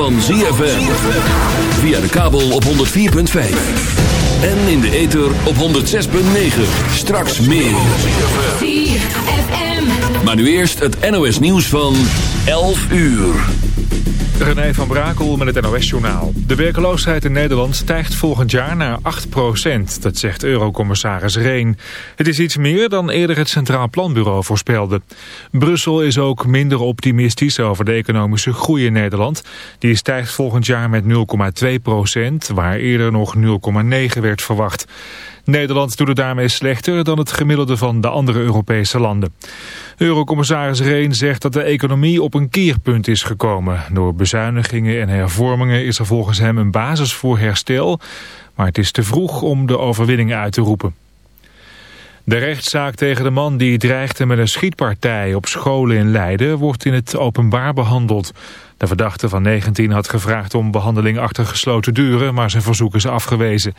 van ZFM. Via de kabel op 104.5. En in de ether op 106.9. Straks meer. ZFM. Maar nu eerst het NOS nieuws van 11 uur. René van Brakel met het NOS-journaal. De werkeloosheid in Nederland stijgt volgend jaar naar 8% Dat zegt eurocommissaris Reen. Het is iets meer dan eerder het Centraal Planbureau voorspelde. Brussel is ook minder optimistisch over de economische groei in Nederland. Die stijgt volgend jaar met 0,2% waar eerder nog 0,9 werd verwacht. Nederland doet het daarmee slechter dan het gemiddelde van de andere Europese landen. Eurocommissaris Reen zegt dat de economie op een keerpunt is gekomen. Door bezuinigingen en hervormingen is er volgens hem een basis voor herstel, maar het is te vroeg om de overwinningen uit te roepen. De rechtszaak tegen de man die dreigde met een schietpartij op scholen in Leiden wordt in het openbaar behandeld. De verdachte van 19 had gevraagd om behandeling achter gesloten deuren, maar zijn verzoek is afgewezen.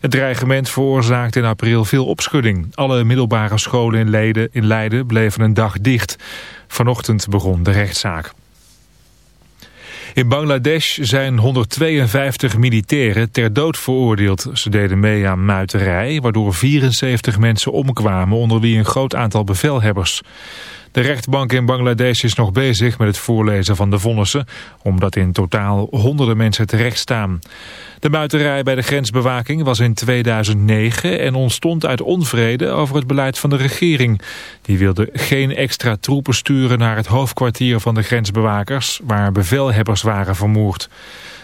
Het dreigement veroorzaakte in april veel opschudding. Alle middelbare scholen in Leiden, in Leiden bleven een dag dicht. Vanochtend begon de rechtszaak. In Bangladesh zijn 152 militairen ter dood veroordeeld. Ze deden mee aan muiterij, waardoor 74 mensen omkwamen, onder wie een groot aantal bevelhebbers. De rechtbank in Bangladesh is nog bezig met het voorlezen van de vonnissen, omdat in totaal honderden mensen terecht staan. De buiterij bij de grensbewaking was in 2009 en ontstond uit onvrede over het beleid van de regering. Die wilde geen extra troepen sturen naar het hoofdkwartier van de grensbewakers, waar bevelhebbers waren vermoord.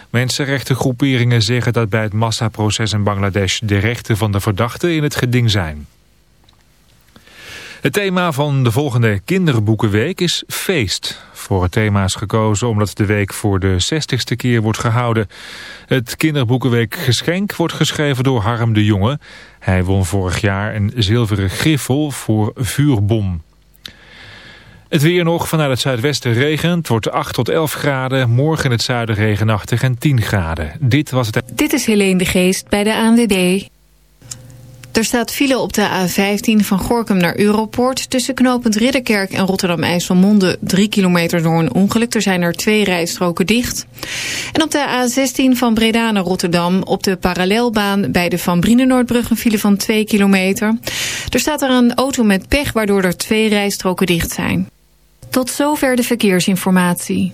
Mensenrechtengroeperingen zeggen dat bij het massaproces in Bangladesh de rechten van de verdachten in het geding zijn. Het thema van de volgende kinderboekenweek is feest. Voor het thema is gekozen omdat de week voor de 60ste keer wordt gehouden. Het kinderboekenweek geschenk wordt geschreven door Harm de Jonge. Hij won vorig jaar een zilveren griffel voor vuurbom. Het weer nog vanuit het zuidwesten regent. Wordt 8 tot 11 graden. Morgen in het zuiden regenachtig en 10 graden. Dit was het... Dit is Helene de Geest bij de ANWB. Er staat file op de A15 van Gorkum naar Europoort. Tussen knooppunt Ridderkerk en Rotterdam-IJsselmonde 3 kilometer door een ongeluk. Er zijn er twee rijstroken dicht. En op de A16 van Breda naar Rotterdam op de parallelbaan bij de Van Brienenoordbrug een file van 2 kilometer. Er staat er een auto met pech waardoor er twee rijstroken dicht zijn. Tot zover de verkeersinformatie.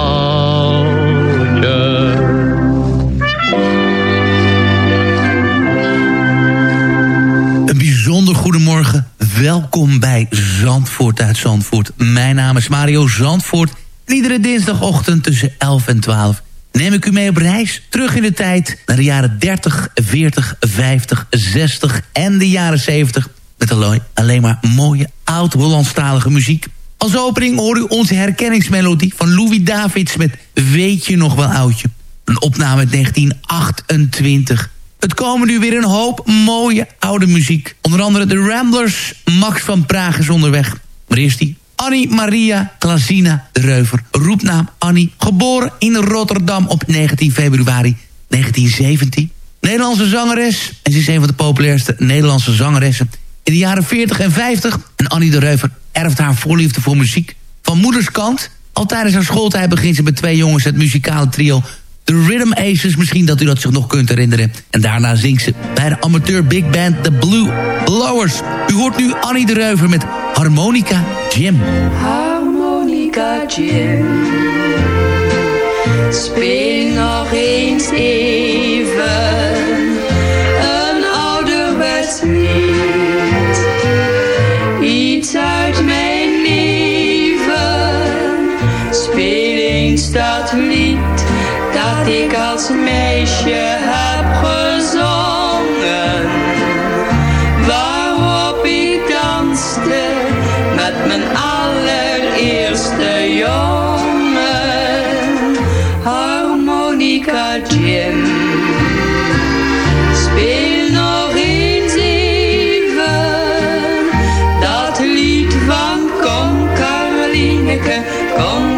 Bijzonder goedemorgen. Welkom bij Zandvoort uit Zandvoort. Mijn naam is Mario Zandvoort. En iedere dinsdagochtend tussen 11 en 12 neem ik u mee op reis. Terug in de tijd naar de jaren 30, 40, 50, 60 en de jaren 70. Met alleen, alleen maar mooie oud-Hollandstalige muziek. Als opening hoor u onze herkenningsmelodie van Louis Davids met Weet je nog wel oudje. Een opname uit 1928. Het komen nu weer een hoop mooie oude muziek. Onder andere de Ramblers, Max van Praag is onderweg. Maar eerst die Annie Maria Klasina de Reuver. Roepnaam Annie, geboren in Rotterdam op 19 februari 1917. Nederlandse zangeres. En ze is een van de populairste Nederlandse zangeressen in de jaren 40 en 50. En Annie de Reuver erft haar voorliefde voor muziek van moederskant. Al tijdens haar schooltijd begint ze met twee jongens het muzikale trio... The Rhythm Aces, misschien dat u dat zich nog kunt herinneren. En daarna zingt ze bij de amateur big band The Blue Blowers. U hoort nu Annie de Reuver met Harmonica Jim. Harmonica Jim. Speel nog eens even meisje heb gezongen. Waarop ik danste met mijn allereerste jongen. Harmonica Jim. Speel nog eens even dat lied van Kom Carolineke, kom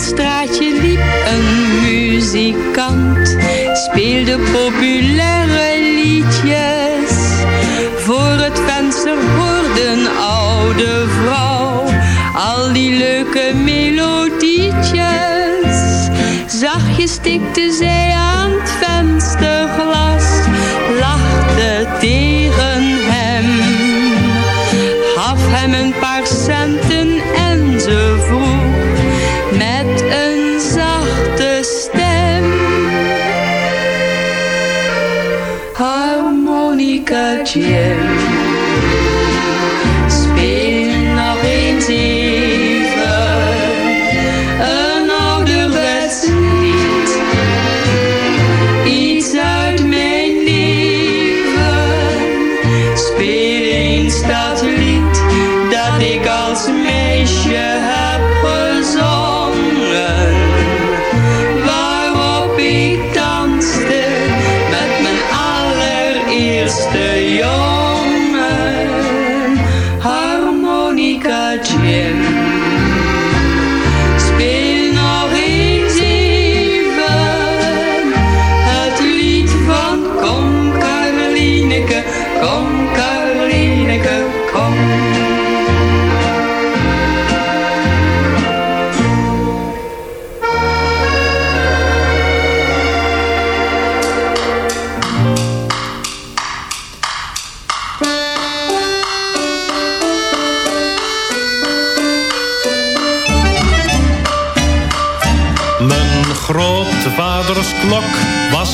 straatje liep een muzikant, speelde populaire liedjes. Voor het venster hoorde een oude vrouw al die leuke melodietjes. Zachtjes tikte zij aan Harmonica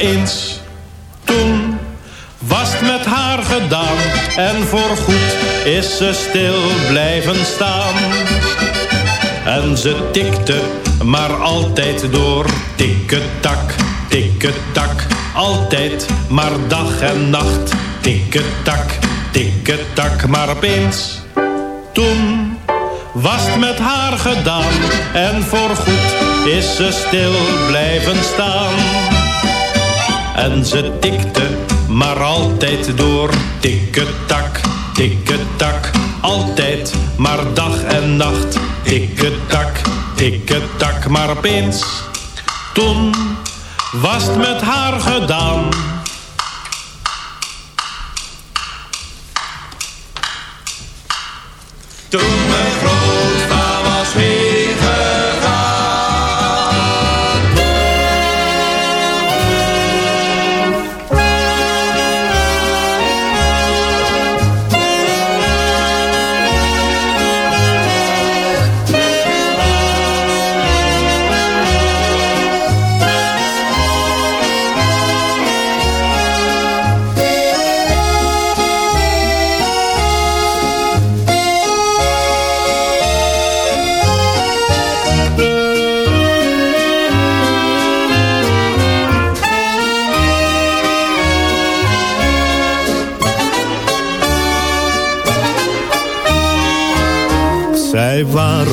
Opeens, toen was het met haar gedaan en voorgoed is ze stil blijven staan. En ze tikte maar altijd door, tikketak, tikketak, altijd maar dag en nacht, tikketak, tikketak, maar opeens, toen was het met haar gedaan. En voorgoed is ze stil blijven staan. En ze tikte maar altijd door. Tikketak, tikketak, altijd maar dag en nacht. Tikketak, tikketak, maar opeens. Toen was het met haar gedaan. Toen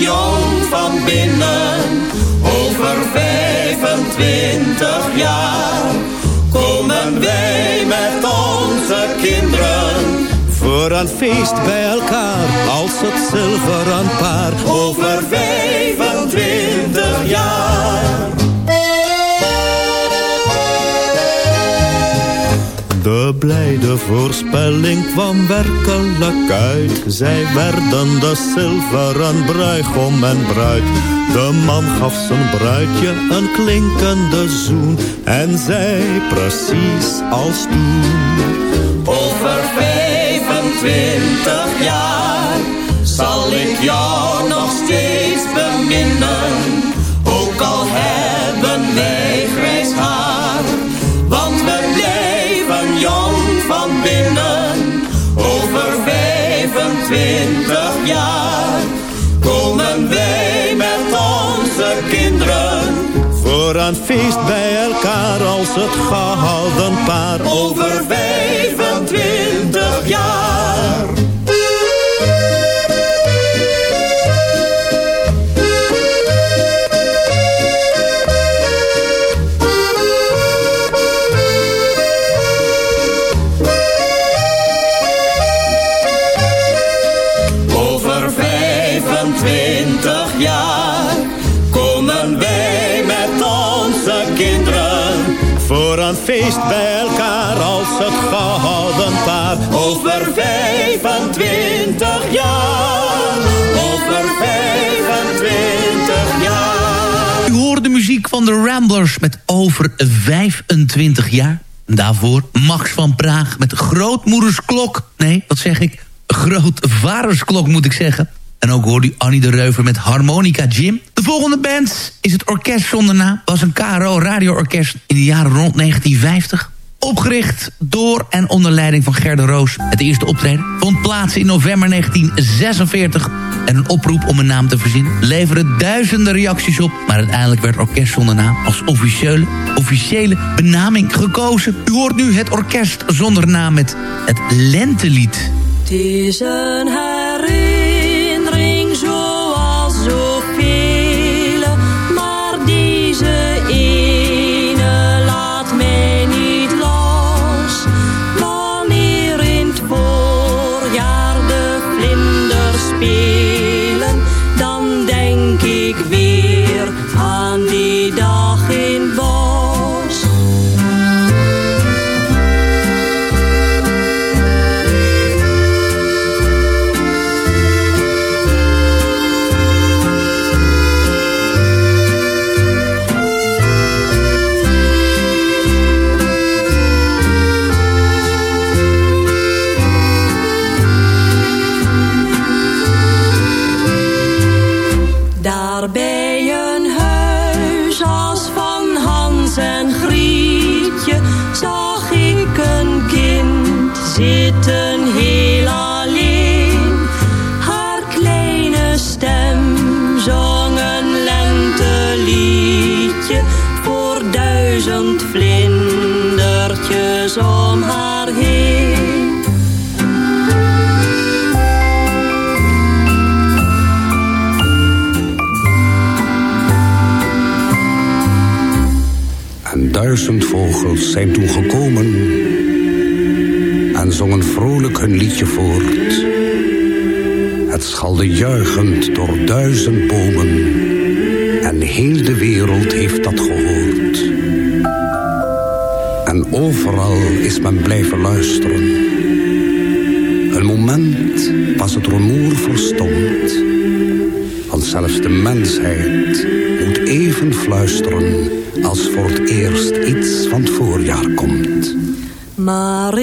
jong van binnen. Over 25 jaar komen wij met onze kinderen. Voor een feest bij elkaar, als het zilveren paar. Over 25 jaar. De blijde voorspelling kwam werkelijk uit. Zij werden de zilveren bruigom en bruid. De man gaf zijn bruidje een klinkende zoen. En zei precies als toen. Over 25 jaar zal ik jou nog steeds Voor een feest bij elkaar als het gehouden paar. Over 25 jaar. Feest bij elkaar als het gehouden paar. Over 25 jaar. Over 25 jaar. U hoort de muziek van de Ramblers met over 25 jaar. Daarvoor Max van Praag met Grootmoeders Klok. Nee, wat zeg ik? Grootvadersklok moet ik zeggen. En ook hoorde u Annie de Reuver met Harmonica Jim. De volgende band is het Orkest Zonder Naam. was een KRO radioorkest in de jaren rond 1950. Opgericht door en onder leiding van Gerda Roos. Het eerste optreden vond plaats in november 1946. En een oproep om een naam te verzinnen leverde duizenden reacties op. Maar uiteindelijk werd Orkest Zonder Naam als officiële, officiële benaming gekozen. U hoort nu het Orkest Zonder Naam met het Lentelied. Het is een herinnering voort. Het schalde juichend door duizend bomen en heel de wereld heeft dat gehoord. En overal is men blijven luisteren. Een moment was het rumoer verstomd, want zelfs de mensheid moet even fluisteren als voor het eerst iets van het voorjaar komt. Maar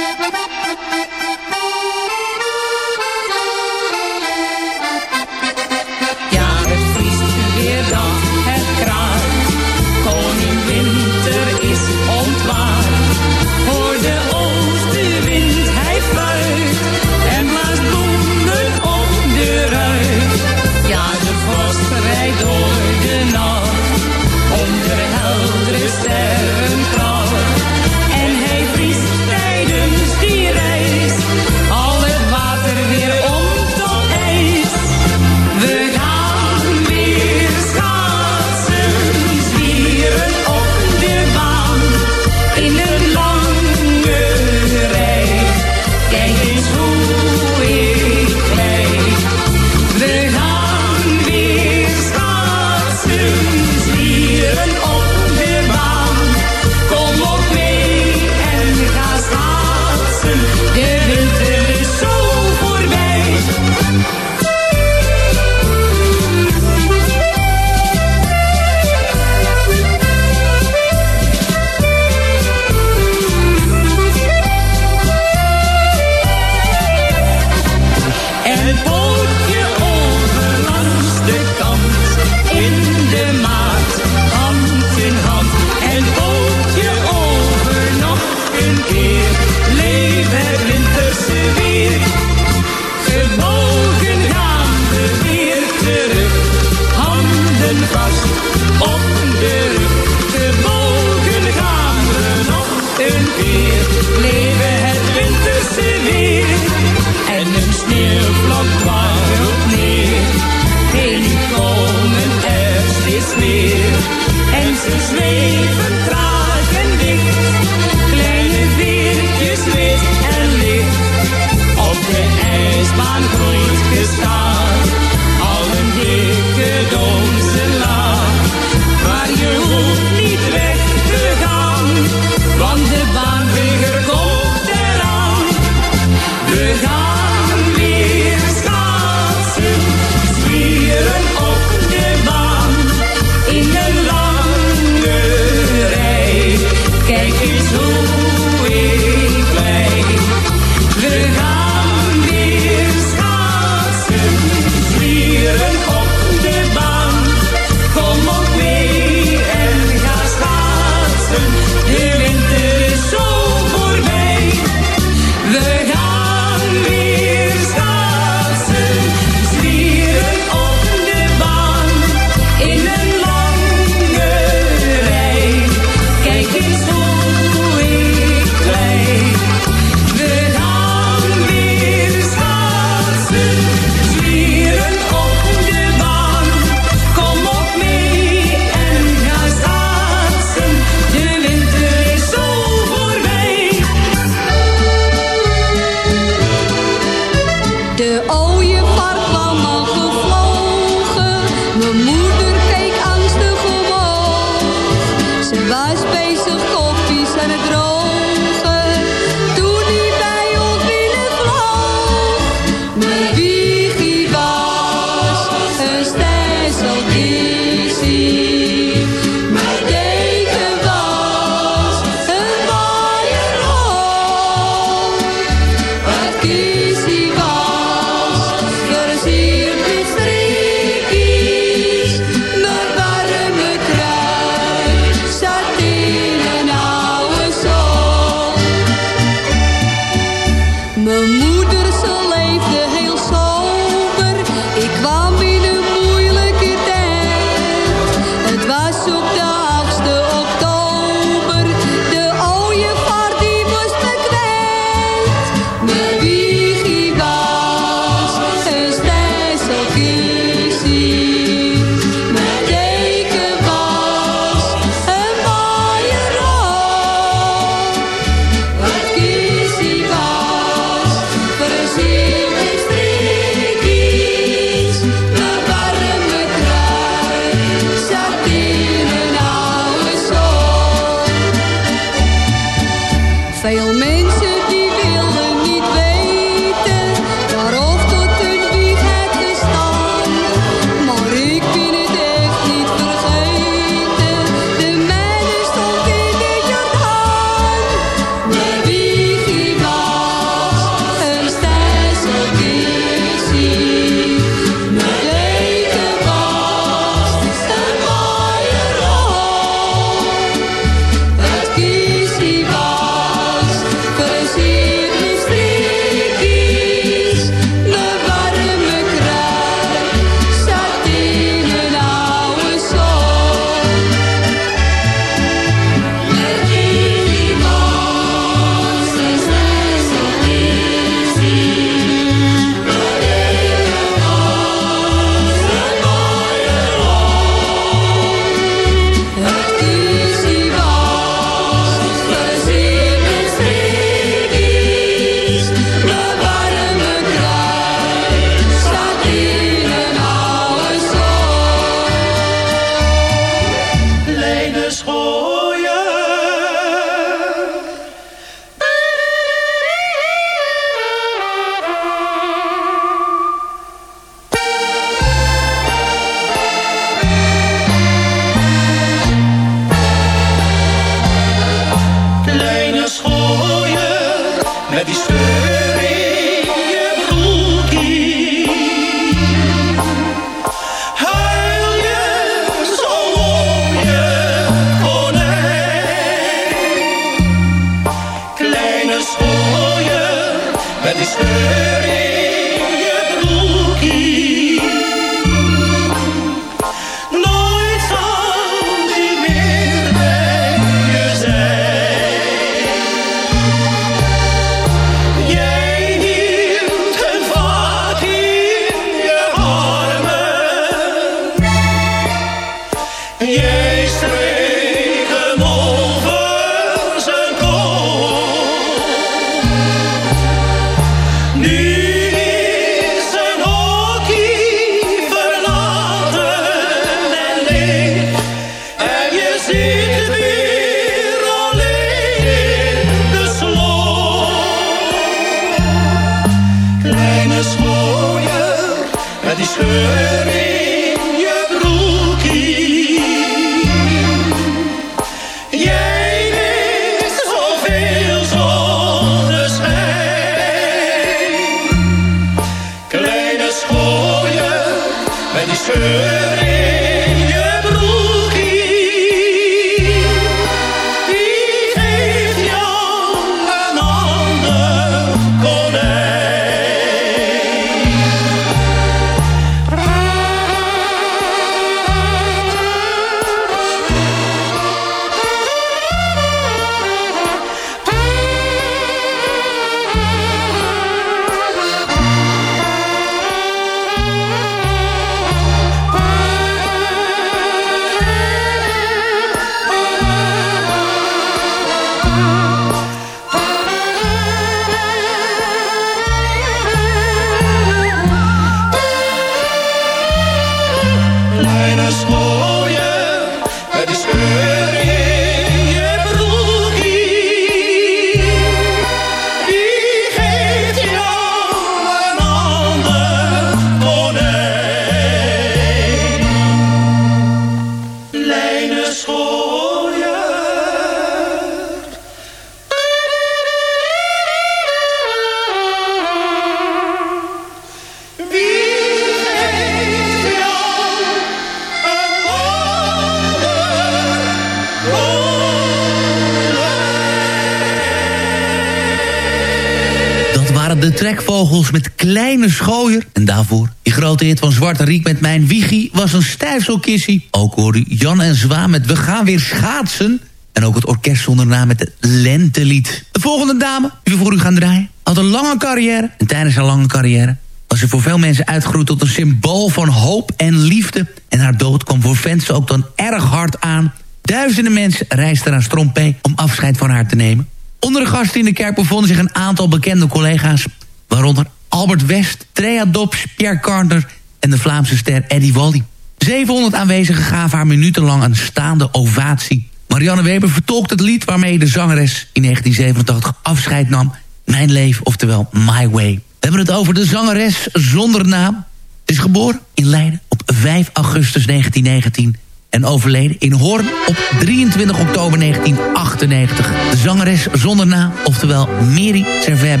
de trekvogels met kleine schooier. En daarvoor die grote hit van Zwarte Riek met Mijn Wiegie was een stijfselkissie. Ook hoorde Jan en Zwaan met We gaan weer schaatsen. En ook het orkest zonder naam met het Lentelied. De volgende dame die we voor u gaan draaien had een lange carrière. En tijdens haar lange carrière was ze voor veel mensen uitgegroeid tot een symbool van hoop en liefde. En haar dood kwam voor fans ook dan erg hard aan. Duizenden mensen reisden naar Strompé om afscheid van haar te nemen. Onder de gasten in de kerk bevonden zich een aantal bekende collega's... waaronder Albert West, Trea Dobbs, Pierre Carter... en de Vlaamse ster Eddie Walli. 700 aanwezigen gaven haar minutenlang een staande ovatie. Marianne Weber vertolkt het lied waarmee de zangeres in 1987 afscheid nam... Mijn leven, oftewel My Way. We hebben het over de zangeres zonder naam. Ze is geboren in Leiden op 5 augustus 1919 en overleden in Hoorn op 23 oktober 1998. De zangeres zonder naam, oftewel Mary Servet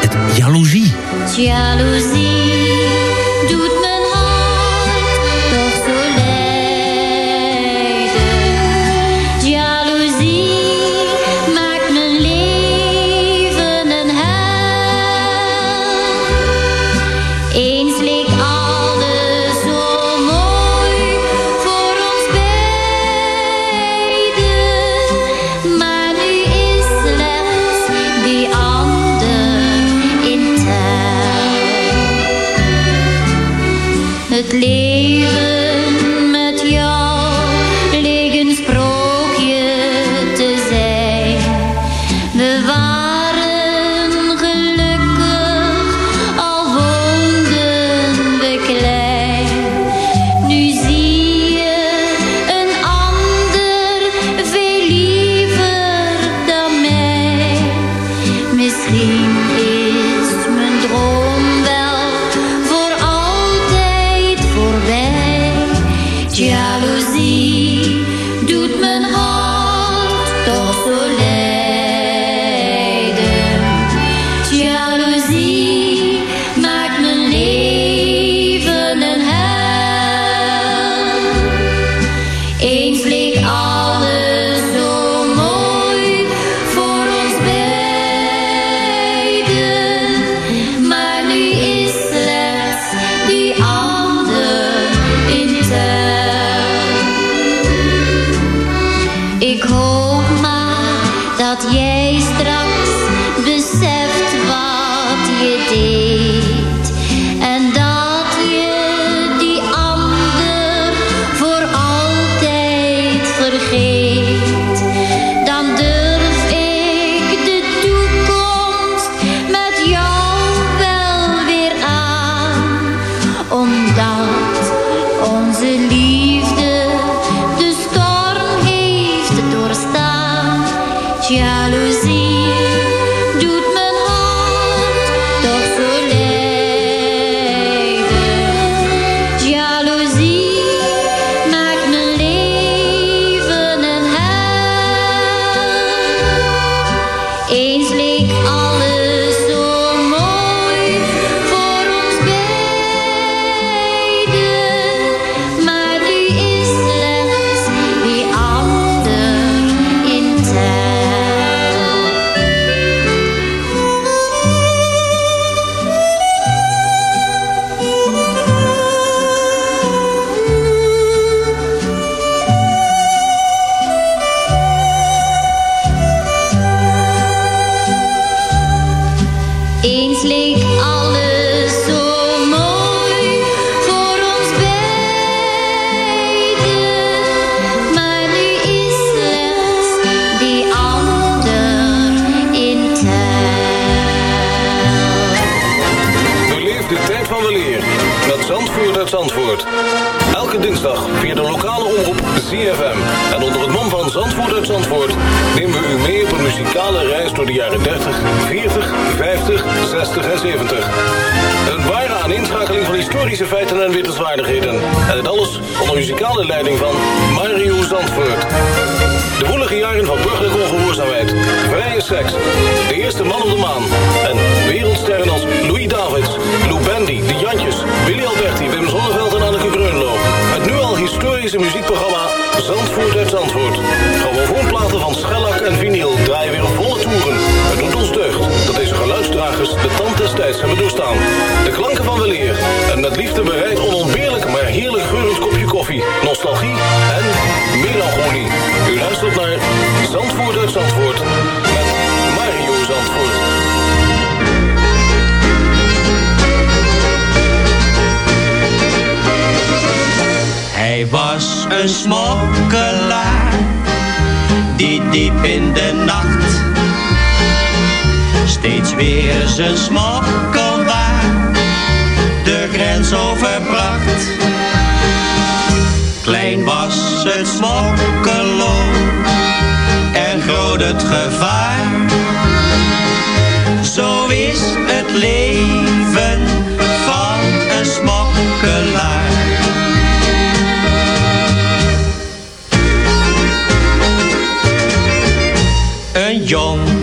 het Jaloezie. Jaloezie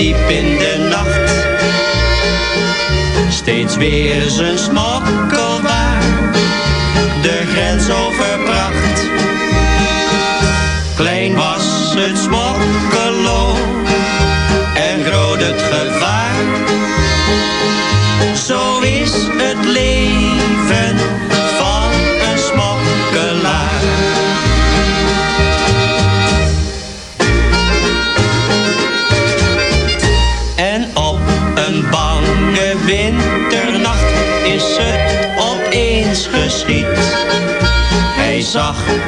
diep in de nacht steeds weer zijn smokkelwaar de grens overbracht. Klein was het smokkelo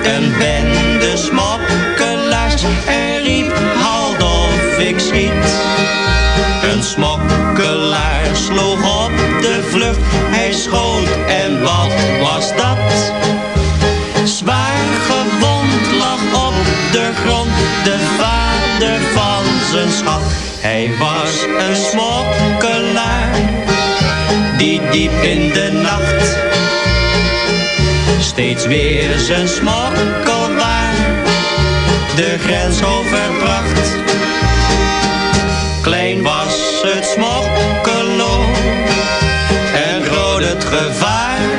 een bende smokkelaars en riep, halt of ik schiet. Een smokkelaar sloeg op de vlucht, hij schoot en wat was dat? Zwaar gewond lag op de grond de vader van zijn schat. Hij was een smokkelaar die diep in de nacht steeds weer zijn smokkelwaar de grens overbracht. Klein was het smokkelo en groot het gevaar.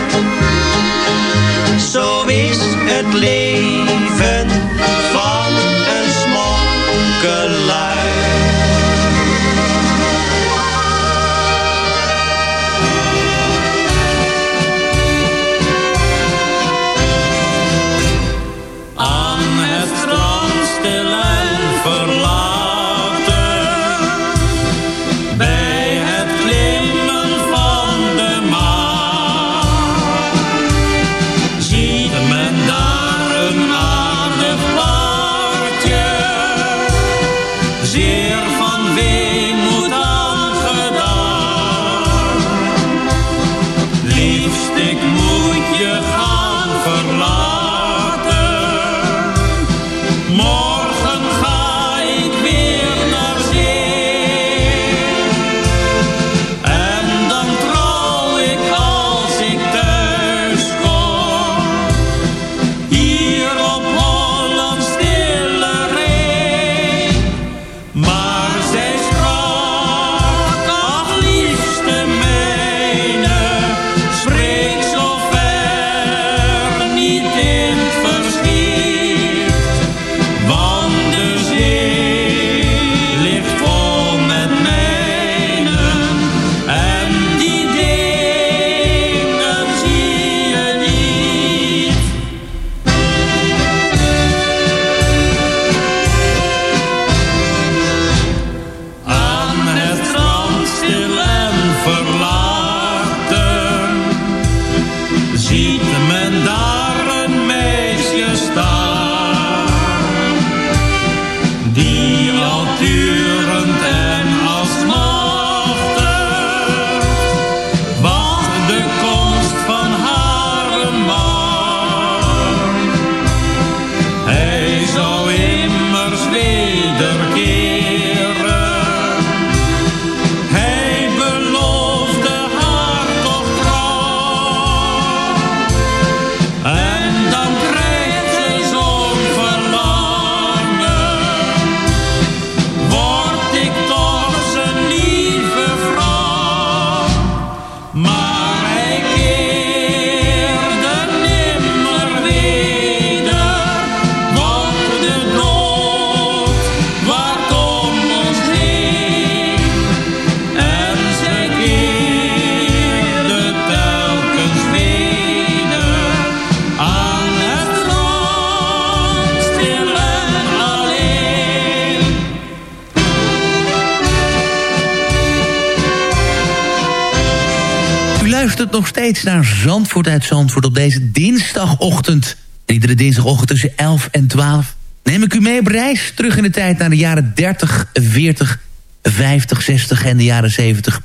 Steeds naar Zandvoort uit Zandvoort op deze dinsdagochtend. iedere dinsdagochtend tussen 11 en 12 neem ik u mee op reis terug in de tijd naar de jaren 30, 40, 50, 60 en de jaren 70.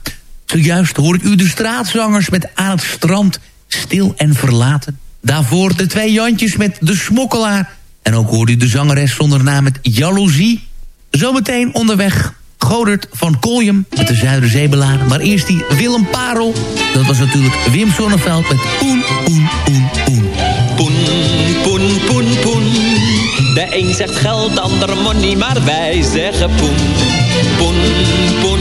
Zojuist hoor ik u de straatzangers met Aan het strand, stil en verlaten. Daarvoor de twee Jantjes met De Smokkelaar. En ook hoorde u de zangeres zonder naam met Jaloezie. Zometeen onderweg Godert van Koljem met de Zuiderzeebelaar. Maar eerst die Willem Parel. Dat was natuurlijk Wim Sonneveld met Poen, Poen, Poen, Poen. Poen, poen, poen, poen. De een zegt geld, de ander money, maar wij zeggen poen. Poen, poen,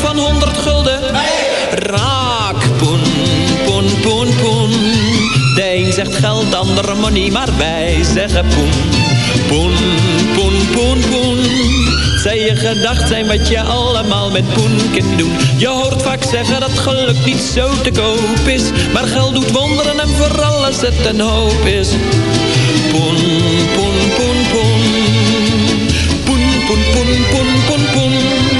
van 100 gulden? Raak, poen, poen, poen, poen. De zegt geld, de ander money, maar wij zeggen poen. Poen, poen, poen, poen. Zij je gedacht zijn wat je allemaal met poen kunt doen. Je hoort vaak zeggen dat geluk niet zo te koop is. Maar geld doet wonderen en vooral als het een hoop is. Poen, poen, poen, poen. Poen, poen, poen, poen, poen, poen.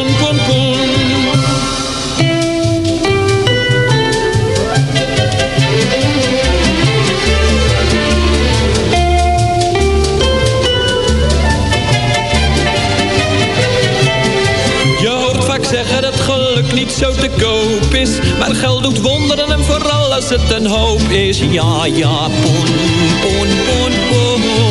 Niet zo te koop is. Maar geld doet wonderen en vooral als het een hoop is. Ja, ja, poen, poen, poen. Poen,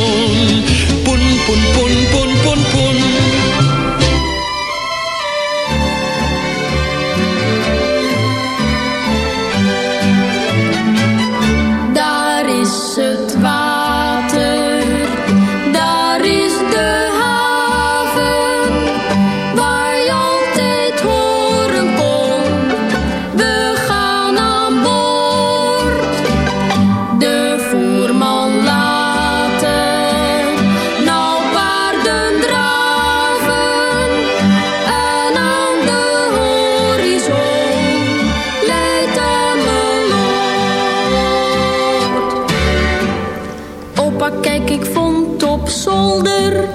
zolder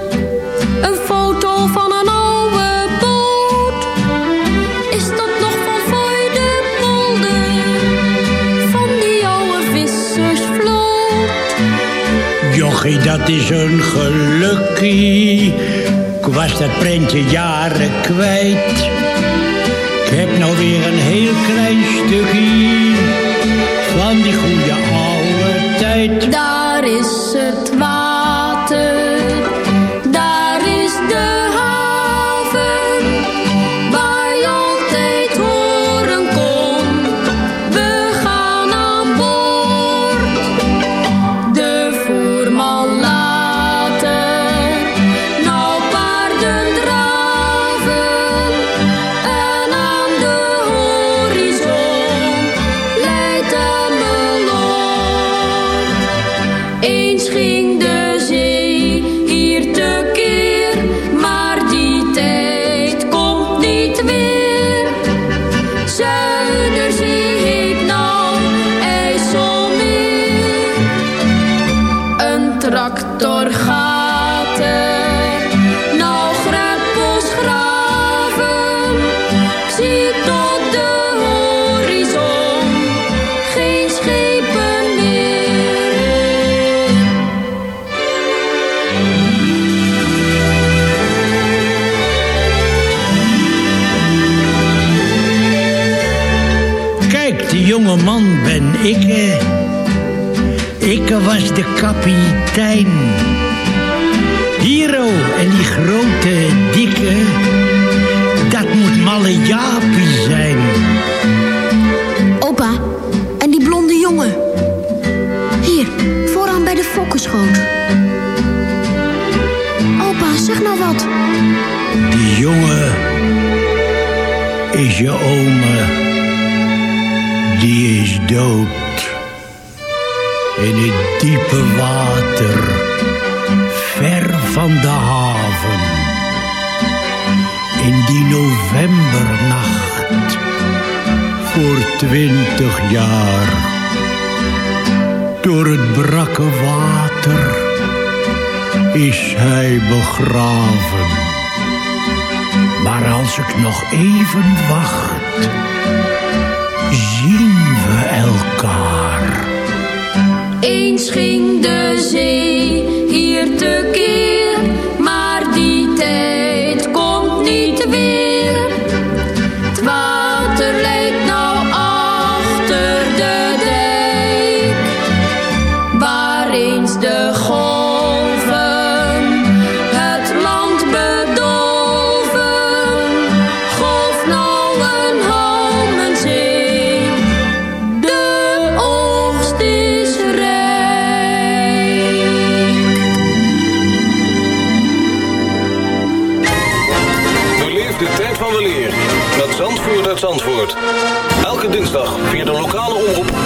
een foto van een oude boot. Is dat nog van voor de polder? Van die oude vissersvloot? Jochie, dat is een gelukkie. Ik was dat prentje jaren kwijt. Ik heb nou weer een heel klein stukje was de kapitein. Hero en die grote, dikke, dat moet Malle Jaapie zijn. Opa, en die blonde jongen. Hier, vooraan bij de fokkenschoot. Opa, zeg nou wat. Die jongen is je ome. Die is dood. In het diepe water, ver van de haven. In die novembernacht, voor twintig jaar. Door het brakke water is hij begraven. Maar als ik nog even wacht, zien we elkaar. Ging de zee hier te keer,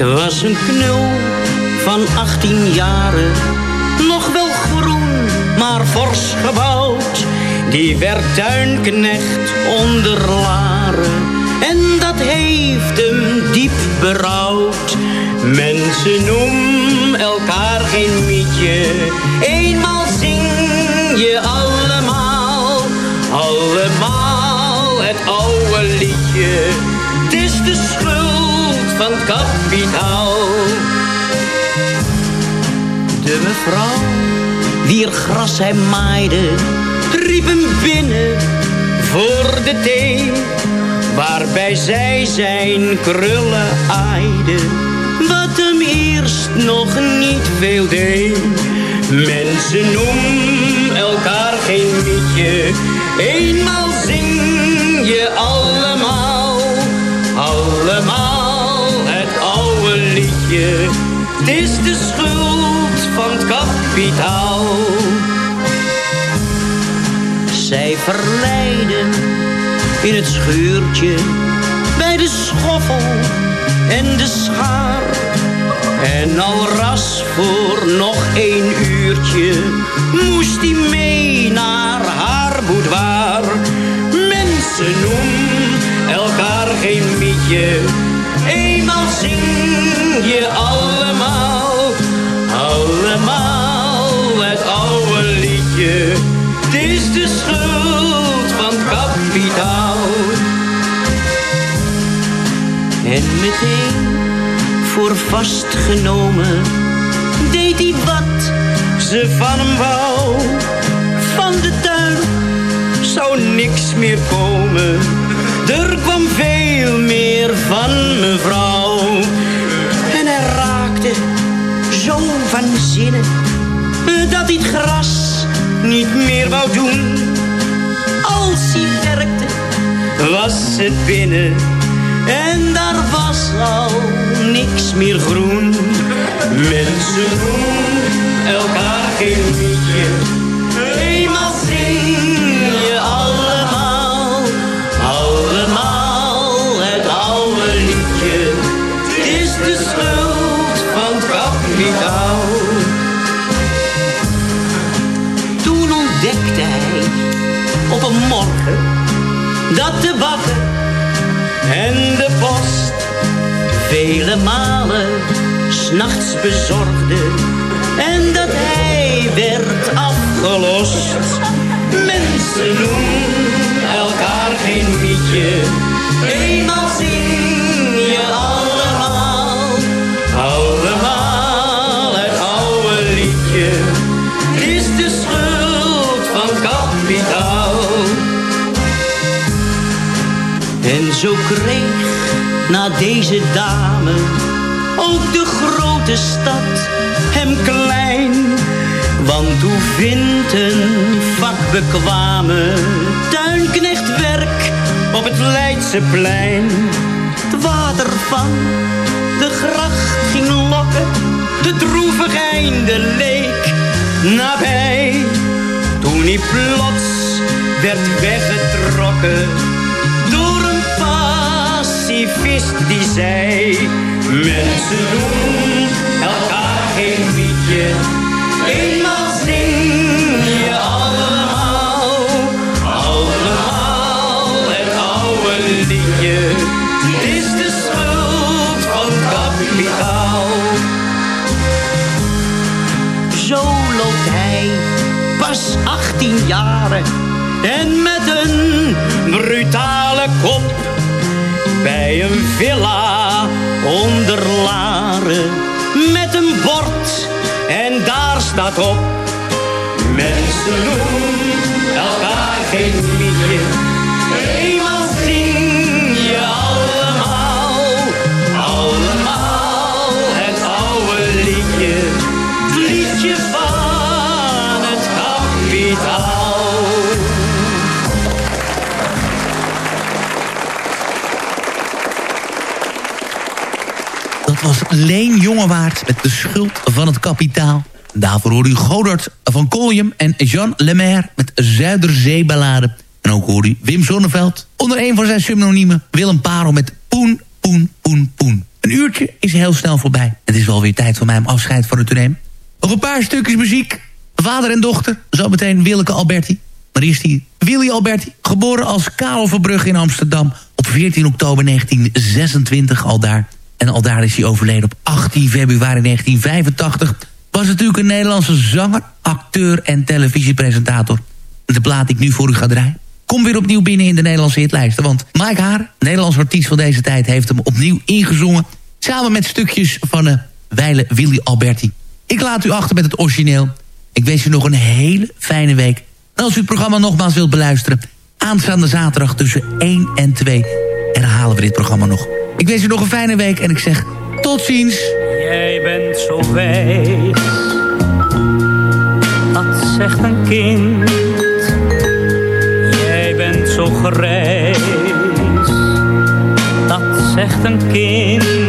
Het was een knul van 18 jaren, nog wel groen, maar fors gebouwd. Die werd tuinknecht onder Laren en dat heeft hem diep berouwd. Mensen noemen elkaar geen mietje, eenmaal zing je allemaal, allemaal het oude liedje. Het is de van kapitaal. De mevrouw, wier gras hij maaide, riep hem binnen voor de thee. Waarbij zij zijn krullen aaide, wat hem eerst nog niet veel deed. Mensen noemen elkaar geen mietje, eenmaal zing je allemaal, allemaal Het is de schuld van het kapitaal. Zij verleiden in het schuurtje bij de schoffel en de schaar. En al ras voor nog één uurtje moest hij mee naar haar boudoir. Mensen noemen elkaar geen mietje, zing je allemaal, allemaal het oude liedje. Het is de schuld van kapitaal. En meteen voor vastgenomen deed hij wat ze van hem wou. Van de tuin zou niks meer komen. Er kwam veel meer van mevrouw. En hij raakte zo van zinnen dat hij het gras niet meer wou doen. Als hij werkte was het binnen En daar was al niks meer groen. Mensen noemen elkaar geen liedje. Eenmaal zing morgen dat de bakker en de post vele malen s'nachts bezorgde en dat hij werd afgelost. Mensen noemen elkaar geen liedje, eenmaal zing zo kreeg na deze dame ook de grote stad hem klein. Want hoe vindt een vakbekwame tuinknecht werk op het Leidseplein? Het water van de gracht ging lokken, de droevig einde leek nabij. Toen hij plots werd weggetrokken die zei... Mensen doen elkaar geen liedje, eenmaal zing je allemaal. Allemaal het oude liedje, het is de schuld van kapitaal. Zo loopt hij, pas 18 jaren, en met een brutale kop bij een villa onder Laren met een bord. En daar staat op mensen doen elkaar geen liedje Leen Jongewaard met de schuld van het kapitaal. Daarvoor hoorde u Godard van Koljem en Jean Lemaire met Zuiderzeeballade. En ook hoorde u Wim Zonneveld onder een van zijn synonymen Willem Parel met Poen, Poen, Poen, Poen. Een uurtje is heel snel voorbij. Het is wel weer tijd voor mij om afscheid van u te nemen. Nog een paar stukjes muziek. Vader en dochter, zometeen Willeke Alberti. Maar eerst die Willy Alberti, geboren als Karel Verbrugge in Amsterdam... op 14 oktober 1926 al daar. En al daar is hij overleden op 18 februari 1985. Was natuurlijk een Nederlandse zanger, acteur en televisiepresentator. De plaat die ik nu voor u ga draaien. Kom weer opnieuw binnen in de Nederlandse hitlijsten. Want Mike Haar, Nederlands artiest van deze tijd... heeft hem opnieuw ingezongen. Samen met stukjes van uh, Weile Willy Alberti. Ik laat u achter met het origineel. Ik wens u nog een hele fijne week. En als u het programma nogmaals wilt beluisteren... aanstaande zaterdag tussen 1 en 2 herhalen we dit programma nog. Ik wens u nog een fijne week en ik zeg tot ziens. Jij bent zo wijs, dat zegt een kind. Jij bent zo grijs, dat zegt een kind.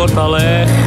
Wordt al echt